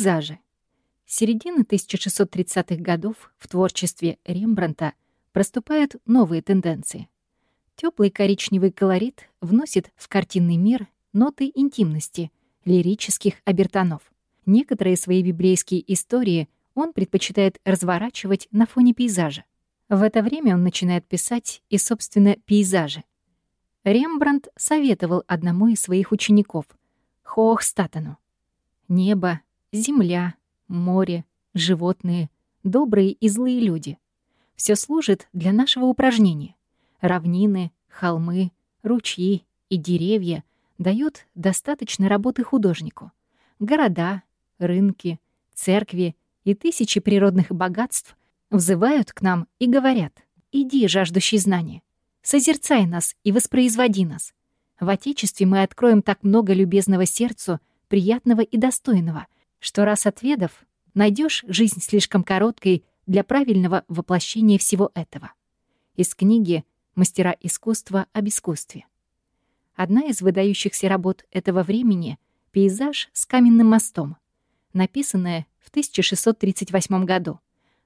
Пейзажи. С середины 1630-х годов в творчестве Рембранта проступают новые тенденции. Теплый коричневый колорит вносит в картинный мир ноты интимности, лирических обертонов. Некоторые свои библейские истории он предпочитает разворачивать на фоне пейзажа. В это время он начинает писать и, собственно, пейзажи. Рембрандт советовал одному из своих учеников, Хоохстатену. Небо, земля, море, животные, добрые и злые люди. Все служит для нашего упражнения. Равнины, холмы, ручьи и деревья дают достаточно работы художнику. Города, рынки, церкви и тысячи природных богатств взывают к нам и говорят «Иди, жаждущий знания, созерцай нас и воспроизводи нас. В Отечестве мы откроем так много любезного сердцу, приятного и достойного, что раз отведав, найдешь жизнь слишком короткой для правильного воплощения всего этого. Из книги «Мастера искусства об искусстве». Одна из выдающихся работ этого времени — пейзаж с каменным мостом, написанная в 1638 году.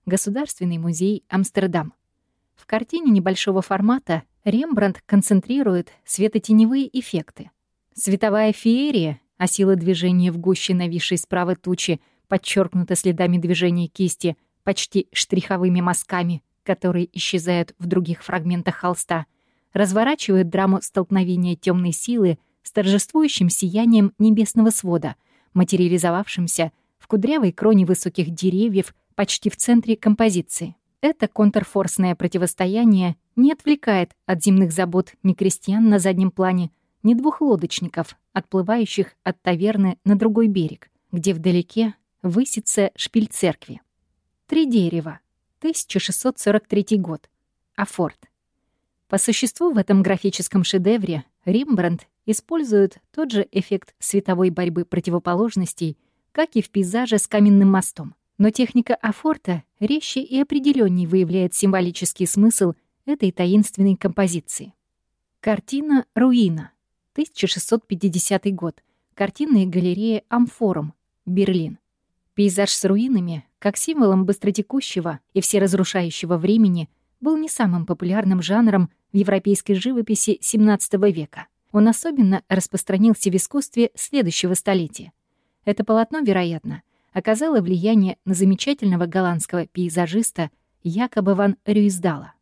Государственный музей Амстердам. В картине небольшого формата Рембрандт концентрирует светотеневые эффекты. Световая феерия, а сила движения в гуще нависшей справа тучи подчеркнута следами движения кисти, почти штриховыми мазками, которые исчезают в других фрагментах холста, разворачивает драму столкновения темной силы с торжествующим сиянием небесного свода, материализовавшимся в кудрявой кроне высоких деревьев почти в центре композиции. Это контрфорсное противостояние не отвлекает от земных забот ни крестьян на заднем плане, ни двух лодочников, отплывающих от таверны на другой берег, где вдалеке высится шпиль церкви. Три дерева. 1643 год. Афорт. По существу в этом графическом шедевре Рембрандт использует тот же эффект световой борьбы противоположностей, как и в пейзаже с каменным мостом. Но техника афорта резче и определеннее выявляет символический смысл этой таинственной композиции. Картина «Руина», 1650 год. Картинная галерея «Амфорум», Берлин. Пейзаж с руинами, как символом быстротекущего и всеразрушающего времени, был не самым популярным жанром в европейской живописи XVII века. Он особенно распространился в искусстве следующего столетия. Это полотно, вероятно, — оказала влияние на замечательного голландского пейзажиста Якоба ван Рюиздала.